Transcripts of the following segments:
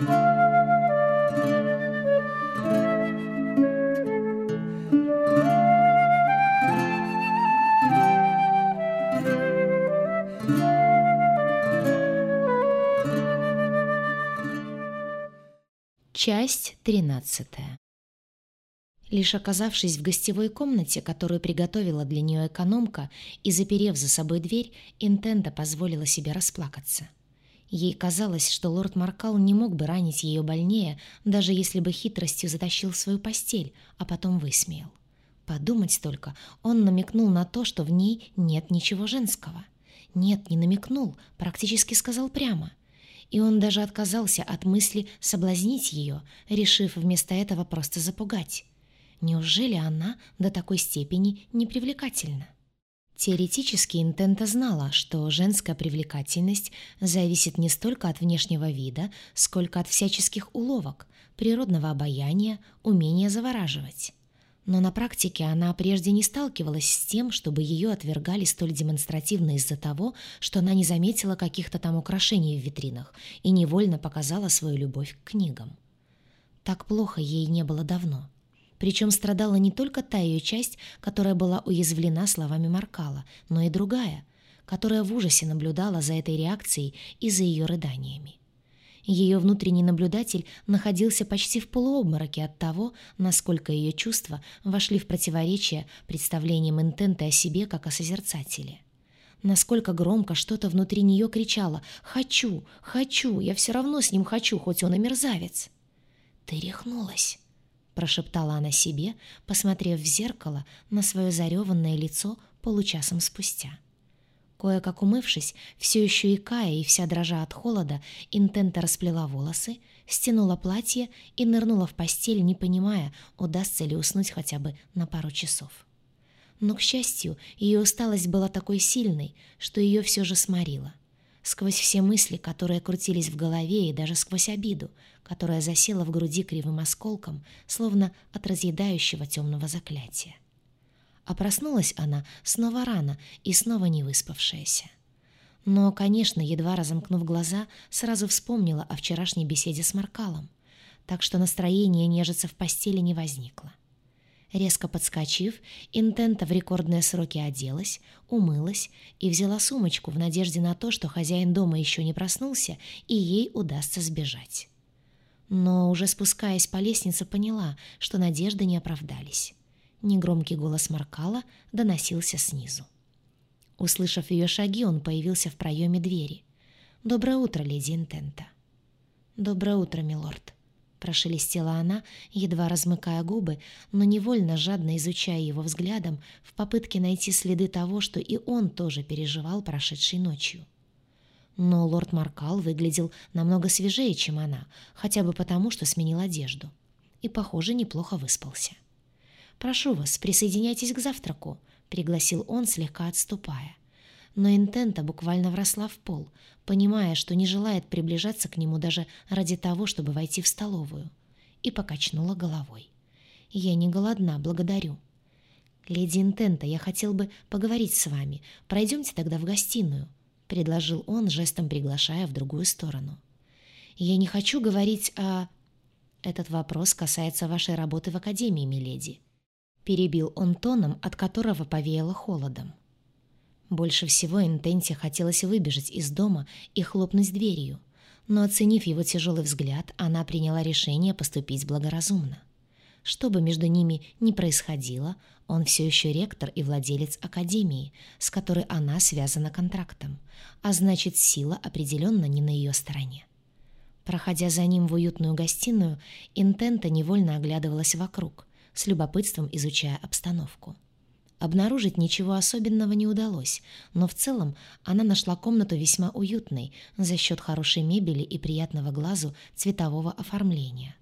Часть тринадцатая. Лишь оказавшись в гостевой комнате, которую приготовила для нее экономка, и заперев за собой дверь, Интенда позволила себе расплакаться. Ей казалось, что лорд Маркал не мог бы ранить ее больнее, даже если бы хитростью затащил свою постель, а потом высмеял. Подумать только, он намекнул на то, что в ней нет ничего женского. Нет, не намекнул, практически сказал прямо — и он даже отказался от мысли соблазнить ее, решив вместо этого просто запугать. Неужели она до такой степени непривлекательна? Теоретически Интента знала, что женская привлекательность зависит не столько от внешнего вида, сколько от всяческих уловок, природного обаяния, умения завораживать но на практике она прежде не сталкивалась с тем, чтобы ее отвергали столь демонстративно из-за того, что она не заметила каких-то там украшений в витринах и невольно показала свою любовь к книгам. Так плохо ей не было давно. Причем страдала не только та ее часть, которая была уязвлена словами Маркала, но и другая, которая в ужасе наблюдала за этой реакцией и за ее рыданиями. Ее внутренний наблюдатель находился почти в полуобмороке от того, насколько ее чувства вошли в противоречие представлениям интента о себе как о созерцателе. Насколько громко что-то внутри нее кричало «Хочу! Хочу! Я все равно с ним хочу, хоть он и мерзавец!» «Ты рехнулась!» — прошептала она себе, посмотрев в зеркало на свое зареванное лицо получасом спустя. Кое-как умывшись, все еще икая и вся дрожа от холода, Интента расплела волосы, стянула платье и нырнула в постель, не понимая, удастся ли уснуть хотя бы на пару часов. Но, к счастью, ее усталость была такой сильной, что ее все же сморила. Сквозь все мысли, которые крутились в голове, и даже сквозь обиду, которая засела в груди кривым осколком, словно от разъедающего темного заклятия а проснулась она снова рано и снова не выспавшаяся. Но, конечно, едва разомкнув глаза, сразу вспомнила о вчерашней беседе с Маркалом, так что настроение нежиться в постели не возникло. Резко подскочив, Интента в рекордные сроки оделась, умылась и взяла сумочку в надежде на то, что хозяин дома еще не проснулся и ей удастся сбежать. Но уже спускаясь по лестнице, поняла, что надежды не оправдались. Негромкий голос Маркала доносился снизу. Услышав ее шаги, он появился в проеме двери. «Доброе утро, леди Интента». «Доброе утро, милорд», — прошелестела она, едва размыкая губы, но невольно жадно изучая его взглядом в попытке найти следы того, что и он тоже переживал прошедшей ночью. Но лорд Маркал выглядел намного свежее, чем она, хотя бы потому, что сменил одежду. И, похоже, неплохо выспался. «Прошу вас, присоединяйтесь к завтраку», — пригласил он, слегка отступая. Но Интента буквально вросла в пол, понимая, что не желает приближаться к нему даже ради того, чтобы войти в столовую, и покачнула головой. «Я не голодна, благодарю». «Леди Интента, я хотел бы поговорить с вами. Пройдемте тогда в гостиную», — предложил он, жестом приглашая в другую сторону. «Я не хочу говорить о...» «Этот вопрос касается вашей работы в Академии, миледи», Перебил он тоном, от которого повеяло холодом. Больше всего Интенте хотелось выбежать из дома и хлопнуть дверью, но, оценив его тяжелый взгляд, она приняла решение поступить благоразумно. Что бы между ними ни происходило, он все еще ректор и владелец академии, с которой она связана контрактом, а значит, сила определенно не на ее стороне. Проходя за ним в уютную гостиную, Интента невольно оглядывалась вокруг, с любопытством изучая обстановку. Обнаружить ничего особенного не удалось, но в целом она нашла комнату весьма уютной за счет хорошей мебели и приятного глазу цветового оформления.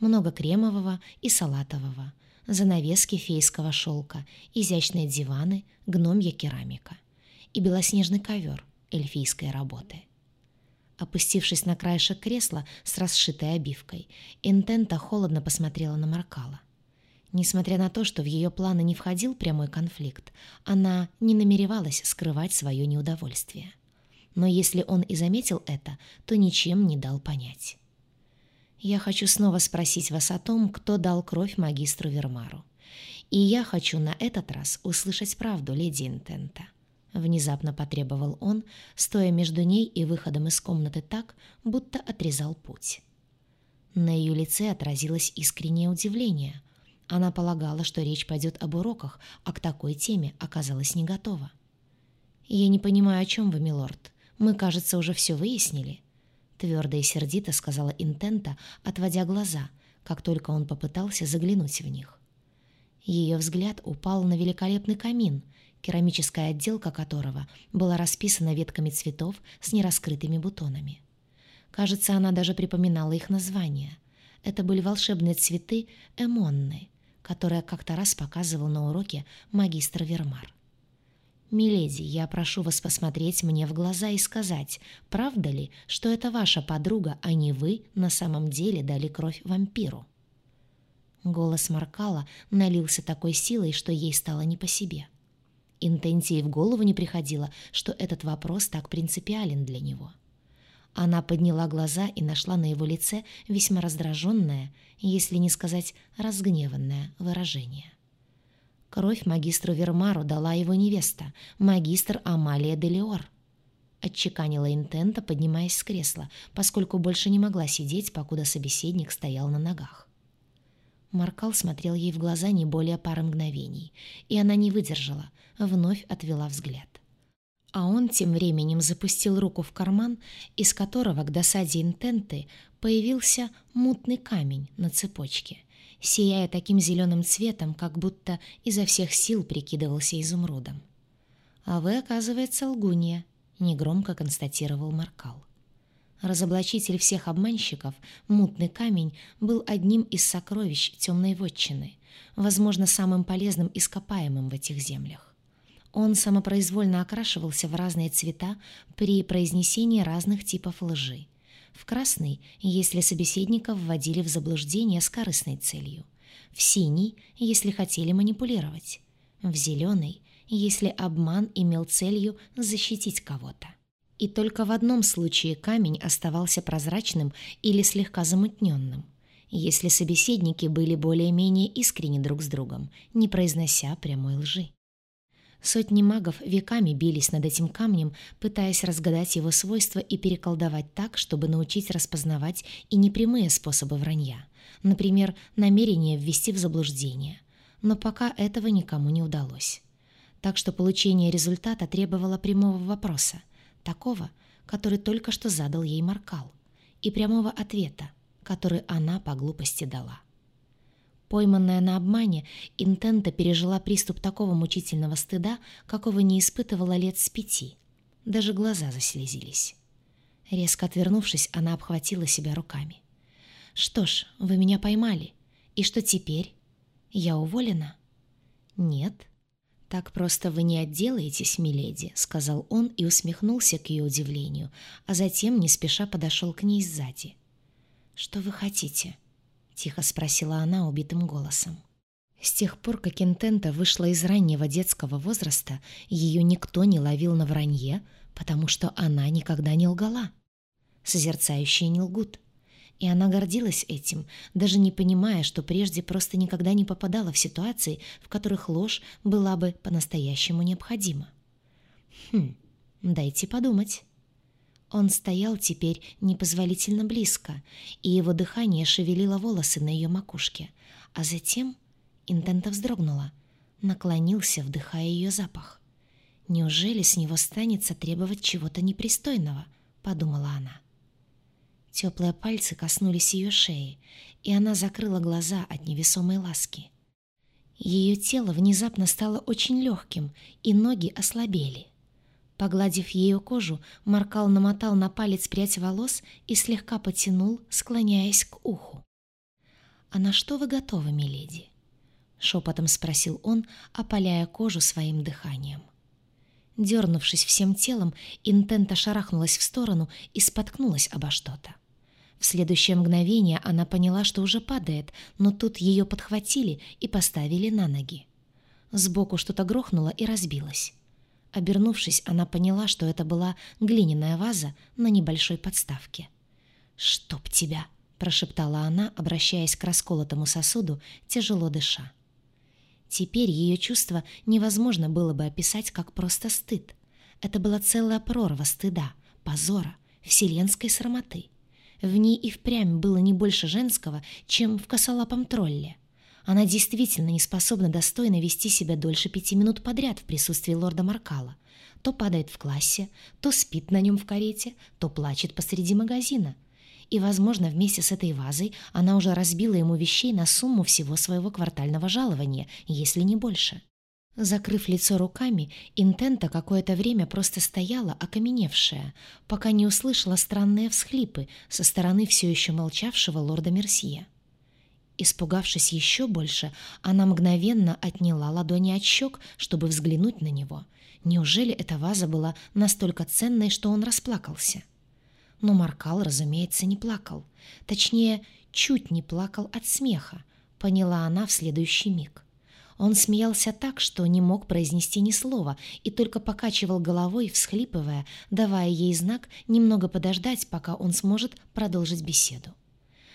Много кремового и салатового, занавески фейского шелка, изящные диваны, гномья керамика и белоснежный ковер эльфийской работы. Опустившись на краешек кресла с расшитой обивкой, Интента холодно посмотрела на Маркала — Несмотря на то, что в ее планы не входил прямой конфликт, она не намеревалась скрывать свое неудовольствие. Но если он и заметил это, то ничем не дал понять. Я хочу снова спросить вас о том, кто дал кровь магистру Вермару. И я хочу на этот раз услышать правду, леди Интента. Внезапно потребовал он, стоя между ней и выходом из комнаты так, будто отрезал путь. На ее лице отразилось искреннее удивление. Она полагала, что речь пойдет об уроках, а к такой теме оказалась не готова. «Я не понимаю, о чем вы, милорд. Мы, кажется, уже все выяснили», — твердо и сердито сказала Интента, отводя глаза, как только он попытался заглянуть в них. Ее взгляд упал на великолепный камин, керамическая отделка которого была расписана ветками цветов с нераскрытыми бутонами. Кажется, она даже припоминала их название. Это были волшебные цветы эмонны, которые как-то раз показывал на уроке магистр Вермар. «Миледи, я прошу вас посмотреть мне в глаза и сказать, правда ли, что это ваша подруга, а не вы на самом деле дали кровь вампиру?» Голос Маркала налился такой силой, что ей стало не по себе. Интенсии в голову не приходило, что этот вопрос так принципиален для него. Она подняла глаза и нашла на его лице весьма раздраженное, если не сказать разгневанное выражение. Кровь магистру Вермару дала его невеста, магистр Амалия Делиор. Отчеканила Интента, поднимаясь с кресла, поскольку больше не могла сидеть, покуда собеседник стоял на ногах. Маркал смотрел ей в глаза не более пары мгновений, и она не выдержала, вновь отвела взгляд. А он тем временем запустил руку в карман, из которого к досаде интенты появился мутный камень на цепочке, сияя таким зеленым цветом, как будто изо всех сил прикидывался изумрудом. «А вы, оказывается, лгунья», — негромко констатировал Маркал. Разоблачитель всех обманщиков, мутный камень, был одним из сокровищ темной вотчины, возможно, самым полезным ископаемым в этих землях. Он самопроизвольно окрашивался в разные цвета при произнесении разных типов лжи. В красный, если собеседников вводили в заблуждение с корыстной целью. В синий, если хотели манипулировать. В зеленый, если обман имел целью защитить кого-то. И только в одном случае камень оставался прозрачным или слегка замутненным, если собеседники были более-менее искренни друг с другом, не произнося прямой лжи. Сотни магов веками бились над этим камнем, пытаясь разгадать его свойства и переколдовать так, чтобы научить распознавать и непрямые способы вранья, например, намерение ввести в заблуждение. Но пока этого никому не удалось. Так что получение результата требовало прямого вопроса, такого, который только что задал ей Маркал, и прямого ответа, который она по глупости дала. Пойманная на обмане, Интента пережила приступ такого мучительного стыда, какого не испытывала лет с пяти. Даже глаза заслезились. Резко отвернувшись, она обхватила себя руками. «Что ж, вы меня поймали. И что теперь? Я уволена?» «Нет», «Так просто вы не отделаетесь, миледи», — сказал он и усмехнулся к ее удивлению, а затем не спеша подошел к ней сзади. «Что вы хотите?» — тихо спросила она убитым голосом. С тех пор, как Интента вышла из раннего детского возраста, ее никто не ловил на вранье, потому что она никогда не лгала. Созерцающие не лгут и она гордилась этим, даже не понимая, что прежде просто никогда не попадала в ситуации, в которых ложь была бы по-настоящему необходима. Хм, дайте подумать. Он стоял теперь непозволительно близко, и его дыхание шевелило волосы на ее макушке, а затем Интента вздрогнула, наклонился, вдыхая ее запах. «Неужели с него станется требовать чего-то непристойного?» — подумала она. Теплые пальцы коснулись ее шеи, и она закрыла глаза от невесомой ласки. Ее тело внезапно стало очень легким, и ноги ослабели. Погладив ее кожу, Маркал намотал на палец прядь волос и слегка потянул, склоняясь к уху. «А на что вы готовы, миледи?» — шепотом спросил он, опаляя кожу своим дыханием. Дернувшись всем телом, Интента шарахнулась в сторону и споткнулась обо что-то. В следующее мгновение она поняла, что уже падает, но тут ее подхватили и поставили на ноги. Сбоку что-то грохнуло и разбилось. Обернувшись, она поняла, что это была глиняная ваза на небольшой подставке. «Чтоб тебя!» — прошептала она, обращаясь к расколотому сосуду, тяжело дыша. Теперь ее чувство невозможно было бы описать как просто стыд. Это была целая прорва стыда, позора, вселенской срамоты. В ней и впрямь было не больше женского, чем в косолапом тролле. Она действительно не способна достойно вести себя дольше пяти минут подряд в присутствии лорда Маркала. То падает в классе, то спит на нем в карете, то плачет посреди магазина. И, возможно, вместе с этой вазой она уже разбила ему вещей на сумму всего своего квартального жалования, если не больше. Закрыв лицо руками, Интента какое-то время просто стояла, окаменевшая, пока не услышала странные всхлипы со стороны все еще молчавшего лорда Мерсье. Испугавшись еще больше, она мгновенно отняла ладони от щек, чтобы взглянуть на него. Неужели эта ваза была настолько ценной, что он расплакался? Но Маркал, разумеется, не плакал. Точнее, чуть не плакал от смеха, поняла она в следующий миг. Он смеялся так, что не мог произнести ни слова и только покачивал головой, всхлипывая, давая ей знак немного подождать, пока он сможет продолжить беседу.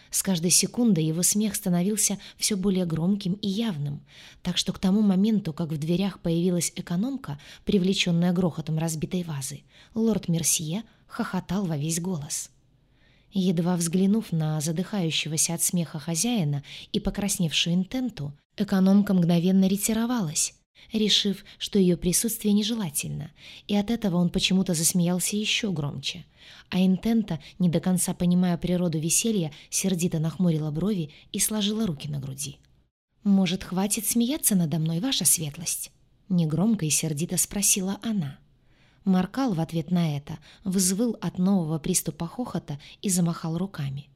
С каждой секундой его смех становился все более громким и явным, так что к тому моменту, как в дверях появилась экономка, привлеченная грохотом разбитой вазы, лорд Мерсье хохотал во весь голос. Едва взглянув на задыхающегося от смеха хозяина и покрасневшую интенту, экономка мгновенно ретировалась, решив, что ее присутствие нежелательно, и от этого он почему-то засмеялся еще громче — а Интента, не до конца понимая природу веселья, сердито нахмурила брови и сложила руки на груди. «Может, хватит смеяться надо мной, ваша светлость?» Негромко и сердито спросила она. Маркал в ответ на это взвыл от нового приступа хохота и замахал руками.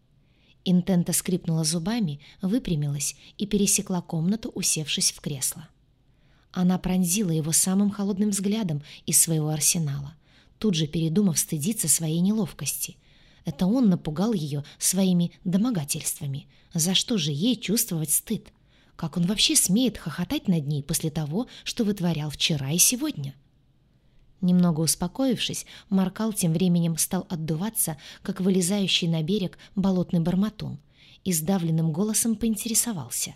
Интента скрипнула зубами, выпрямилась и пересекла комнату, усевшись в кресло. Она пронзила его самым холодным взглядом из своего арсенала тут же передумав стыдиться своей неловкости. Это он напугал ее своими домогательствами. За что же ей чувствовать стыд? Как он вообще смеет хохотать над ней после того, что вытворял вчера и сегодня? Немного успокоившись, Маркал тем временем стал отдуваться, как вылезающий на берег болотный барматун, и сдавленным голосом поинтересовался.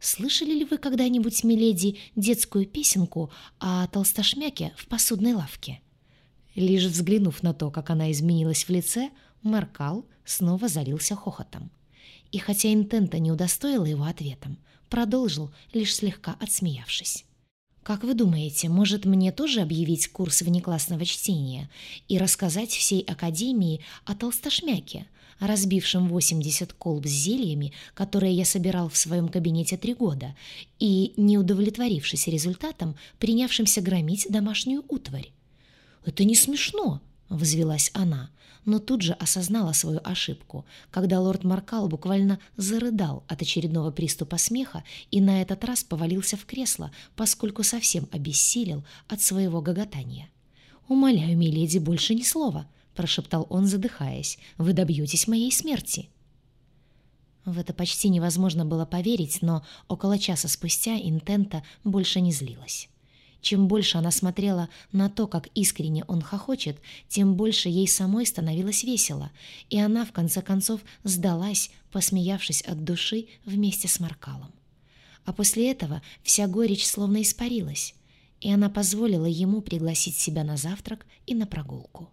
«Слышали ли вы когда-нибудь, миледи, детскую песенку о толстошмяке в посудной лавке?» Лишь взглянув на то, как она изменилась в лице, Маркал снова залился хохотом. И хотя Интента не удостоила его ответом, продолжил, лишь слегка отсмеявшись. «Как вы думаете, может мне тоже объявить курс внеклассного чтения и рассказать всей Академии о толстошмяке, разбившем 80 колб с зельями, которые я собирал в своем кабинете три года, и, не удовлетворившись результатом, принявшимся громить домашнюю утварь? «Это не смешно!» — взвелась она, но тут же осознала свою ошибку, когда лорд Маркал буквально зарыдал от очередного приступа смеха и на этот раз повалился в кресло, поскольку совсем обессилел от своего гоготания. «Умоляю, миледи, больше ни слова!» — прошептал он, задыхаясь. «Вы добьетесь моей смерти!» В это почти невозможно было поверить, но около часа спустя Интента больше не злилась. Чем больше она смотрела на то, как искренне он хохочет, тем больше ей самой становилось весело, и она, в конце концов, сдалась, посмеявшись от души вместе с Маркалом. А после этого вся горечь словно испарилась, и она позволила ему пригласить себя на завтрак и на прогулку.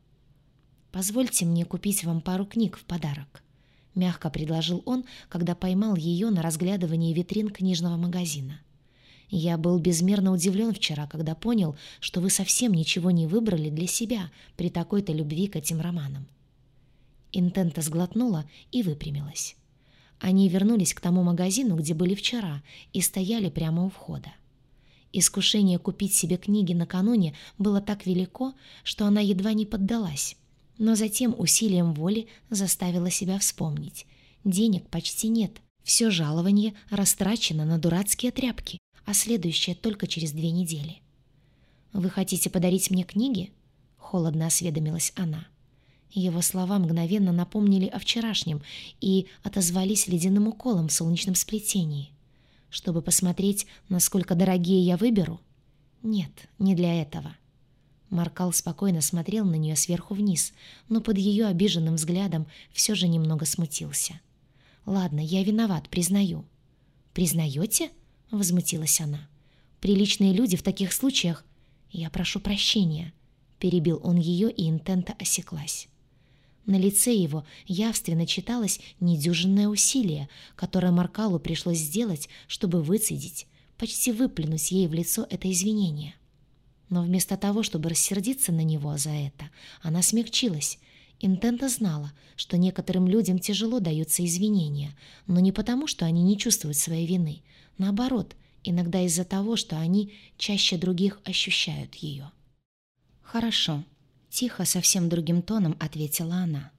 «Позвольте мне купить вам пару книг в подарок», — мягко предложил он, когда поймал ее на разглядывании витрин книжного магазина. — я был безмерно удивлен вчера, когда понял, что вы совсем ничего не выбрали для себя при такой-то любви к этим романам. Интента сглотнула и выпрямилась. Они вернулись к тому магазину, где были вчера, и стояли прямо у входа. Искушение купить себе книги накануне было так велико, что она едва не поддалась, но затем усилием воли заставила себя вспомнить. Денег почти нет, все жалование растрачено на дурацкие тряпки а следующее только через две недели. «Вы хотите подарить мне книги?» — холодно осведомилась она. Его слова мгновенно напомнили о вчерашнем и отозвались ледяным уколом в солнечном сплетении. «Чтобы посмотреть, насколько дорогие я выберу?» «Нет, не для этого». Маркал спокойно смотрел на нее сверху вниз, но под ее обиженным взглядом все же немного смутился. «Ладно, я виноват, признаю». «Признаете?» — возмутилась она. «Приличные люди в таких случаях...» «Я прошу прощения», — перебил он ее, и интента осеклась. На лице его явственно читалось недюжинное усилие, которое Маркалу пришлось сделать, чтобы выцедить, почти выплюнуть ей в лицо это извинение. Но вместо того, чтобы рассердиться на него за это, она смягчилась. Интента знала, что некоторым людям тяжело даются извинения, но не потому, что они не чувствуют своей вины. Наоборот, иногда из-за того, что они чаще других ощущают ее. «Хорошо», — тихо, совсем другим тоном ответила она.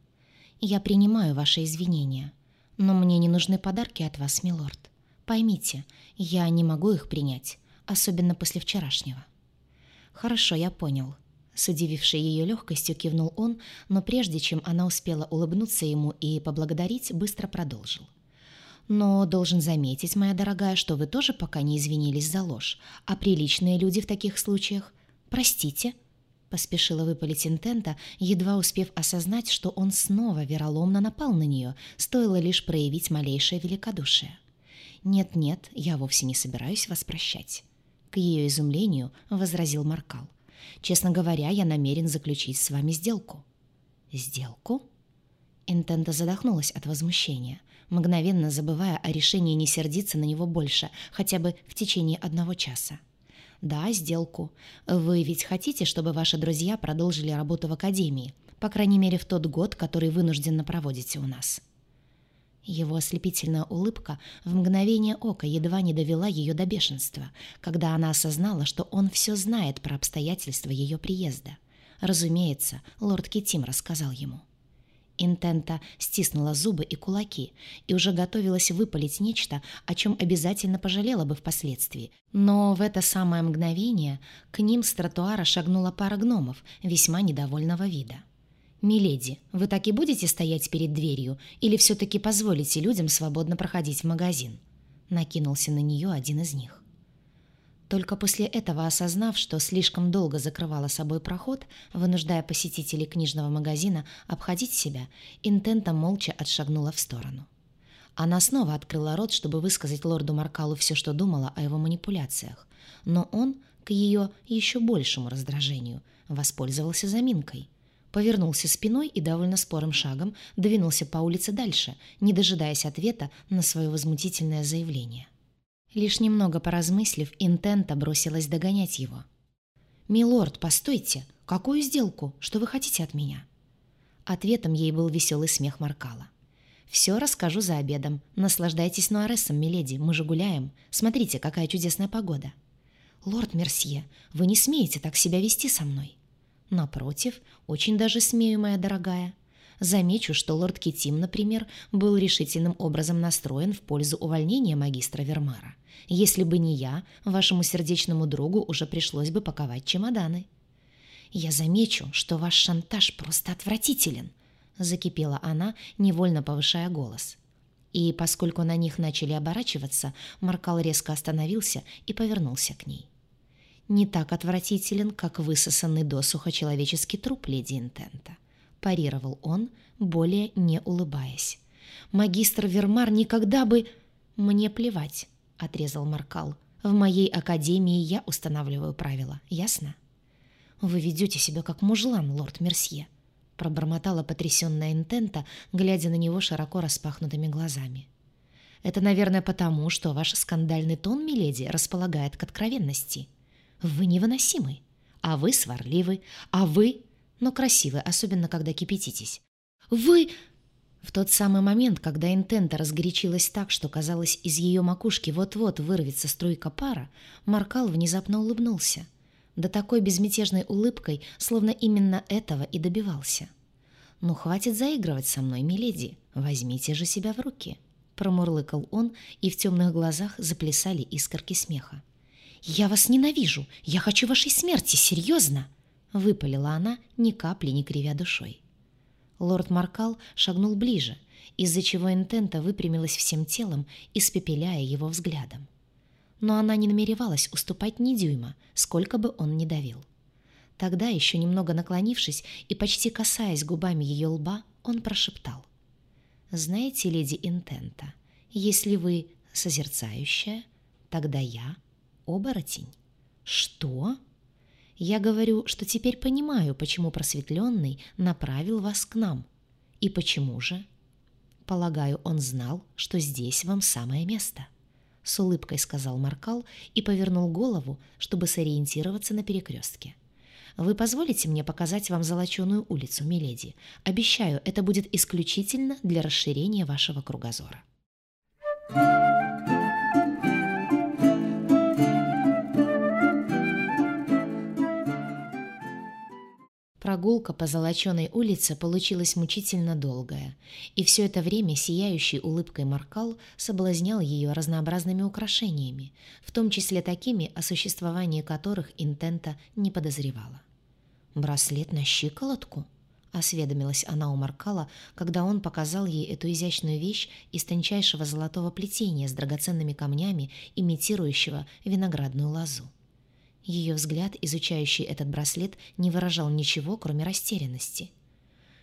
«Я принимаю ваши извинения, но мне не нужны подарки от вас, милорд. Поймите, я не могу их принять, особенно после вчерашнего». «Хорошо, я понял». С удивившей ее легкостью кивнул он, но прежде чем она успела улыбнуться ему и поблагодарить, быстро продолжил. «Но должен заметить, моя дорогая, что вы тоже пока не извинились за ложь, а приличные люди в таких случаях... Простите?» Поспешила выпалить интента, едва успев осознать, что он снова вероломно напал на нее, стоило лишь проявить малейшее великодушие. «Нет-нет, я вовсе не собираюсь вас прощать». К ее изумлению возразил Маркал. «Честно говоря, я намерен заключить с вами сделку». «Сделку?» Интента задохнулась от возмущения, мгновенно забывая о решении не сердиться на него больше, хотя бы в течение одного часа. «Да, сделку. Вы ведь хотите, чтобы ваши друзья продолжили работу в Академии, по крайней мере в тот год, который вынужденно проводите у нас?» Его ослепительная улыбка в мгновение ока едва не довела ее до бешенства, когда она осознала, что он все знает про обстоятельства ее приезда. Разумеется, лорд Китим рассказал ему. Интента стиснула зубы и кулаки и уже готовилась выпалить нечто, о чем обязательно пожалела бы впоследствии. Но в это самое мгновение к ним с тротуара шагнула пара гномов весьма недовольного вида. «Миледи, вы так и будете стоять перед дверью или все-таки позволите людям свободно проходить в магазин?» Накинулся на нее один из них. Только после этого, осознав, что слишком долго закрывала собой проход, вынуждая посетителей книжного магазина обходить себя, Интента молча отшагнула в сторону. Она снова открыла рот, чтобы высказать лорду Маркалу все, что думала о его манипуляциях, но он, к ее еще большему раздражению, воспользовался заминкой повернулся спиной и довольно спорым шагом двинулся по улице дальше, не дожидаясь ответа на свое возмутительное заявление. Лишь немного поразмыслив, Интента бросилась догонять его. «Милорд, постойте! Какую сделку? Что вы хотите от меня?» Ответом ей был веселый смех Маркала. «Все расскажу за обедом. Наслаждайтесь Нуаресом, миледи, мы же гуляем. Смотрите, какая чудесная погода». «Лорд Мерсье, вы не смеете так себя вести со мной». Напротив, очень даже смею, моя дорогая. Замечу, что лорд Китим, например, был решительным образом настроен в пользу увольнения магистра Вермара. Если бы не я, вашему сердечному другу уже пришлось бы паковать чемоданы. «Я замечу, что ваш шантаж просто отвратителен», — закипела она, невольно повышая голос. И поскольку на них начали оборачиваться, Маркал резко остановился и повернулся к ней не так отвратителен, как высосанный досуха человеческий труп леди Интента. Парировал он, более не улыбаясь. «Магистр Вермар никогда бы...» «Мне плевать», — отрезал Маркал. «В моей академии я устанавливаю правила, ясно?» «Вы ведете себя как мужлан, лорд Мерсье», — пробормотала потрясенная Интента, глядя на него широко распахнутыми глазами. «Это, наверное, потому, что ваш скандальный тон, миледи, располагает к откровенности», вы невыносимы. А вы сварливы. А вы... Но красивы, особенно когда кипятитесь. Вы... В тот самый момент, когда Интента разгорячилась так, что, казалось, из ее макушки вот-вот вырвется струйка пара, Маркал внезапно улыбнулся. Да такой безмятежной улыбкой, словно именно этого и добивался. «Ну, хватит заигрывать со мной, миледи. Возьмите же себя в руки», — промурлыкал он, и в темных глазах заплясали искорки смеха. «Я вас ненавижу! Я хочу вашей смерти! Серьезно!» Выпалила она, ни капли не кривя душой. Лорд Маркал шагнул ближе, из-за чего Интента выпрямилась всем телом, испепеляя его взглядом. Но она не намеревалась уступать ни дюйма, сколько бы он ни давил. Тогда, еще немного наклонившись и почти касаясь губами ее лба, он прошептал. «Знаете, леди Интента, если вы созерцающая, тогда я оборотень». «Что?» «Я говорю, что теперь понимаю, почему просветленный направил вас к нам. И почему же?» «Полагаю, он знал, что здесь вам самое место». С улыбкой сказал Маркал и повернул голову, чтобы сориентироваться на перекрестке. Вы позволите мне показать вам золоченую улицу, миледи? Обещаю, это будет исключительно для расширения вашего кругозора». Прогулка по золоченой улице получилась мучительно долгая, и все это время сияющий улыбкой Маркал соблазнял ее разнообразными украшениями, в том числе такими, о существовании которых Интента не подозревала. «Браслет на щиколотку?» — осведомилась она у Маркала, когда он показал ей эту изящную вещь из тончайшего золотого плетения с драгоценными камнями, имитирующего виноградную лозу. Ее взгляд, изучающий этот браслет, не выражал ничего, кроме растерянности.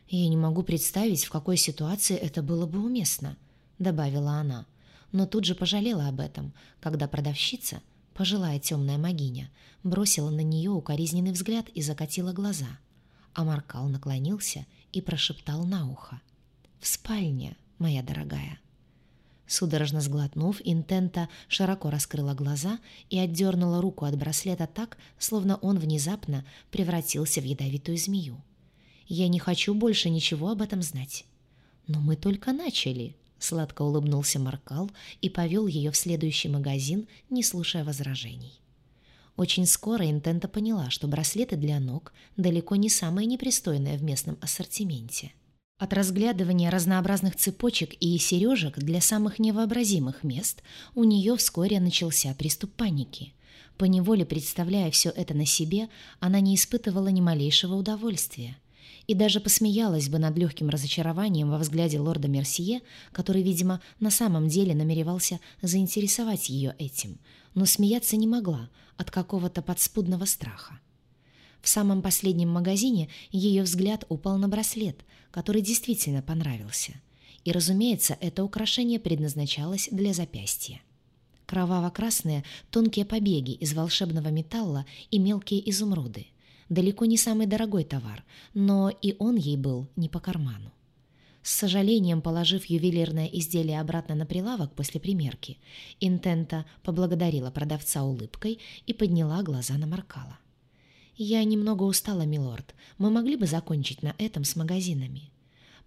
«Я не могу представить, в какой ситуации это было бы уместно», — добавила она, но тут же пожалела об этом, когда продавщица, пожилая темная магиня, бросила на нее укоризненный взгляд и закатила глаза. А Маркал наклонился и прошептал на ухо. «В спальне, моя дорогая». Судорожно сглотнув, Интента широко раскрыла глаза и отдернула руку от браслета так, словно он внезапно превратился в ядовитую змею. «Я не хочу больше ничего об этом знать». «Но мы только начали», — сладко улыбнулся Маркал и повел ее в следующий магазин, не слушая возражений. Очень скоро Интента поняла, что браслеты для ног далеко не самое непристойное в местном ассортименте — от разглядывания разнообразных цепочек и сережек для самых невообразимых мест у нее вскоре начался приступ паники. Поневоле представляя все это на себе, она не испытывала ни малейшего удовольствия. И даже посмеялась бы над легким разочарованием во взгляде лорда Мерсье, который, видимо, на самом деле намеревался заинтересовать ее этим, но смеяться не могла от какого-то подспудного страха. В самом последнем магазине ее взгляд упал на браслет, который действительно понравился. И, разумеется, это украшение предназначалось для запястья. Кроваво-красные тонкие побеги из волшебного металла и мелкие изумруды. Далеко не самый дорогой товар, но и он ей был не по карману. С сожалением положив ювелирное изделие обратно на прилавок после примерки, Интента поблагодарила продавца улыбкой и подняла глаза на Маркала. «Я немного устала, милорд. Мы могли бы закончить на этом с магазинами».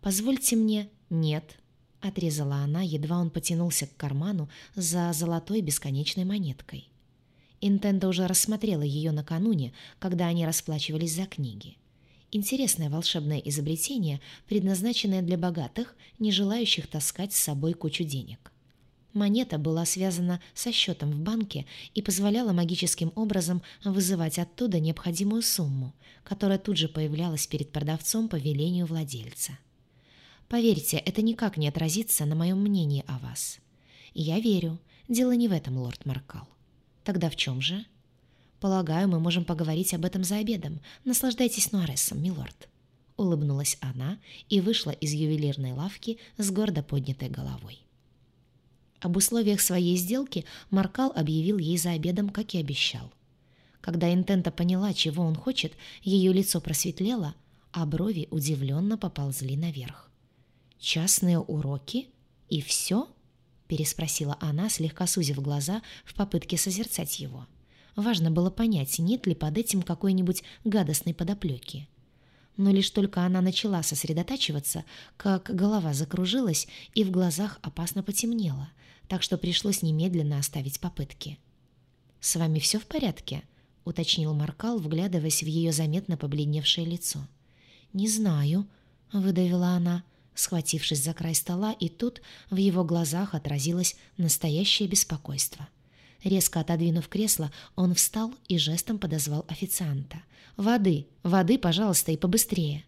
«Позвольте мне...» «Нет», — отрезала она, едва он потянулся к карману за золотой бесконечной монеткой. Интенда уже рассмотрела ее накануне, когда они расплачивались за книги. Интересное волшебное изобретение, предназначенное для богатых, не желающих таскать с собой кучу денег. Монета была связана со счетом в банке и позволяла магическим образом вызывать оттуда необходимую сумму, которая тут же появлялась перед продавцом по велению владельца. Поверьте, это никак не отразится на моем мнении о вас. Я верю. Дело не в этом, лорд Маркал. Тогда в чем же? Полагаю, мы можем поговорить об этом за обедом. Наслаждайтесь Нуаресом, милорд. Улыбнулась она и вышла из ювелирной лавки с гордо поднятой головой. Об условиях своей сделки Маркал объявил ей за обедом, как и обещал. Когда Интента поняла, чего он хочет, ее лицо просветлело, а брови удивленно поползли наверх. «Частные уроки? И все?» — переспросила она, слегка сузив глаза в попытке созерцать его. Важно было понять, нет ли под этим какой-нибудь гадостной подоплеки. Но лишь только она начала сосредотачиваться, как голова закружилась и в глазах опасно потемнело — так что пришлось немедленно оставить попытки. «С вами все в порядке?» — уточнил Маркал, вглядываясь в ее заметно побледневшее лицо. «Не знаю», — выдавила она, схватившись за край стола, и тут в его глазах отразилось настоящее беспокойство. Резко отодвинув кресло, он встал и жестом подозвал официанта. «Воды! Воды, пожалуйста, и побыстрее!»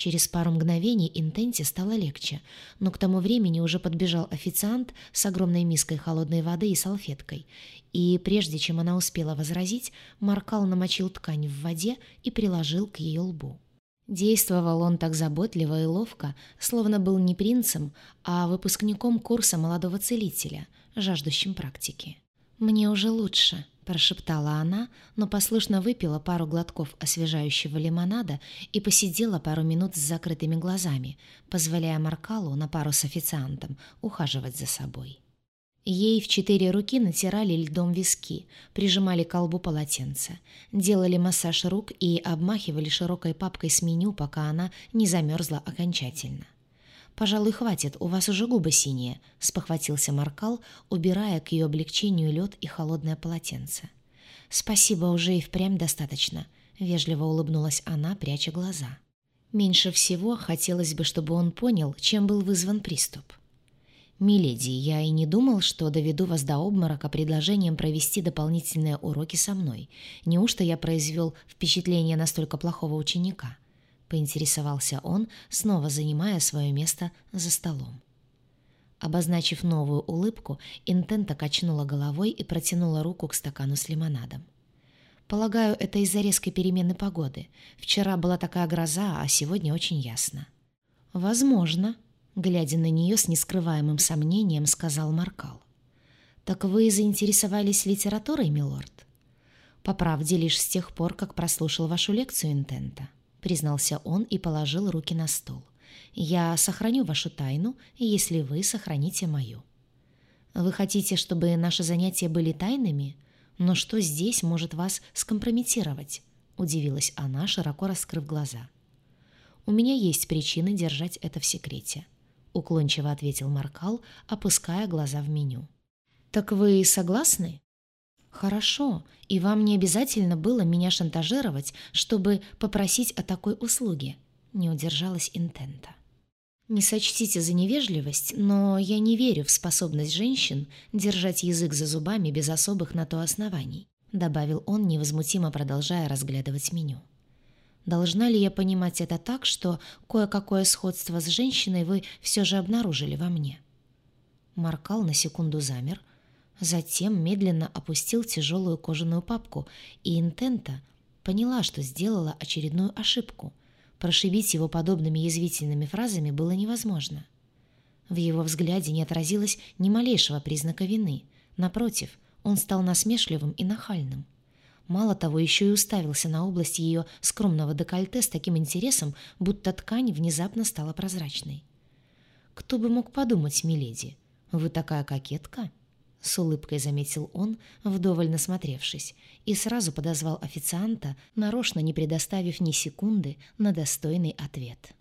Через пару мгновений Интенте стало легче, но к тому времени уже подбежал официант с огромной миской холодной воды и салфеткой, и прежде чем она успела возразить, Маркал намочил ткань в воде и приложил к ее лбу. Действовал он так заботливо и ловко, словно был не принцем, а выпускником курса молодого целителя, жаждущим практики. «Мне уже лучше», прошептала она, но послушно выпила пару глотков освежающего лимонада и посидела пару минут с закрытыми глазами, позволяя Маркалу на пару с официантом ухаживать за собой. Ей в четыре руки натирали льдом виски, прижимали к колбу полотенце, делали массаж рук и обмахивали широкой папкой с меню, пока она не замерзла окончательно. «Пожалуй, хватит, у вас уже губы синие», — спохватился Маркал, убирая к ее облегчению лед и холодное полотенце. «Спасибо, уже и впрямь достаточно», — вежливо улыбнулась она, пряча глаза. Меньше всего хотелось бы, чтобы он понял, чем был вызван приступ. «Миледи, я и не думал, что доведу вас до обморока предложением провести дополнительные уроки со мной. Неужто я произвел впечатление настолько плохого ученика?» Поинтересовался он, снова занимая свое место за столом. Обозначив новую улыбку, Интента качнула головой и протянула руку к стакану с лимонадом. «Полагаю, это из-за резкой перемены погоды. Вчера была такая гроза, а сегодня очень ясно». «Возможно», — глядя на нее с нескрываемым сомнением, сказал Маркал. «Так вы заинтересовались литературой, милорд?» «По правде, лишь с тех пор, как прослушал вашу лекцию, Интента». — признался он и положил руки на стол. «Я сохраню вашу тайну, если вы сохраните мою». «Вы хотите, чтобы наши занятия были тайными? Но что здесь может вас скомпрометировать?» — удивилась она, широко раскрыв глаза. «У меня есть причины держать это в секрете», — уклончиво ответил Маркал, опуская глаза в меню. «Так вы согласны?» «Хорошо, и вам не обязательно было меня шантажировать, чтобы попросить о такой услуге», — не удержалась Интента. «Не сочтите за невежливость, но я не верю в способность женщин держать язык за зубами без особых на то оснований», — добавил он, невозмутимо продолжая разглядывать меню. «Должна ли я понимать это так, что кое-какое сходство с женщиной вы все же обнаружили во мне?» Маркал на секунду замер, Затем медленно опустил тяжелую кожаную папку, и Интента поняла, что сделала очередную ошибку. Прошибить его подобными язвительными фразами было невозможно. В его взгляде не отразилось ни малейшего признака вины. Напротив, он стал насмешливым и нахальным. Мало того, еще и уставился на область ее скромного декольте с таким интересом, будто ткань внезапно стала прозрачной. «Кто бы мог подумать, миледи, вы такая кокетка?» — с улыбкой заметил он, вдоволь насмотревшись, и сразу подозвал официанта, нарочно не предоставив ни секунды на достойный ответ.